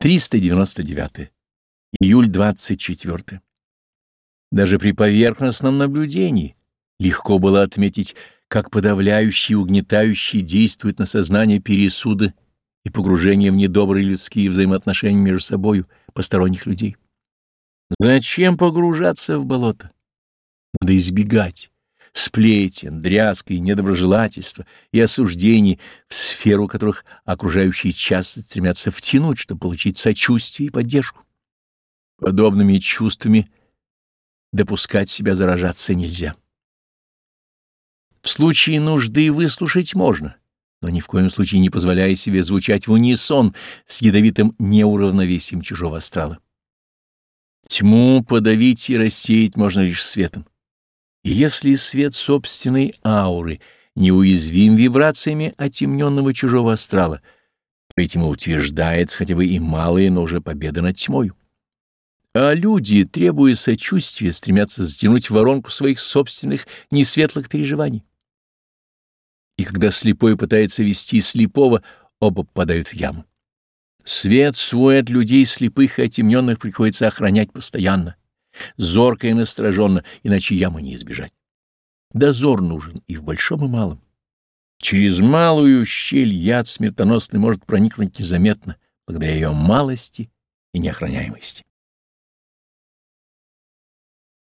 399. Июль 24. Даже при поверхностном наблюдении легко было отметить, как подавляющие и угнетающие действуют на сознание пересуды и погружение в недобрые людские взаимоотношения между собою посторонних людей. Зачем погружаться в болото? Надо избегать сплетен, дрязг и недоброжелательства и осуждений, в сферу которых окружающие часто стремятся втянуть, чтобы получить сочувствие и поддержку. Подобными чувствами допускать себя заражаться нельзя. В случае нужды выслушать можно, но ни в коем случае не позволяя себе звучать в унисон с ядовитым неуравновесием чужого астрала. Тьму подавить и рассеять можно лишь светом. И если свет собственной ауры неуязвим вибрациями отемненного чужого астрала, этим утверждается хотя бы и малая, но уже победа над тьмою. А люди, требуя сочувствия, стремятся затянуть воронку своих собственных несветлых переживаний. И когда слепой пытается вести слепого, оба попадают в яму. Свет свой от людей слепых и отемненных приходится охранять постоянно зорко и настороженно, иначе ямы не избежать. Дозор нужен и в большом, и малом. Через малую щель яд смертоносный может проникнуть незаметно, благодаря ее малости и неохраняемости.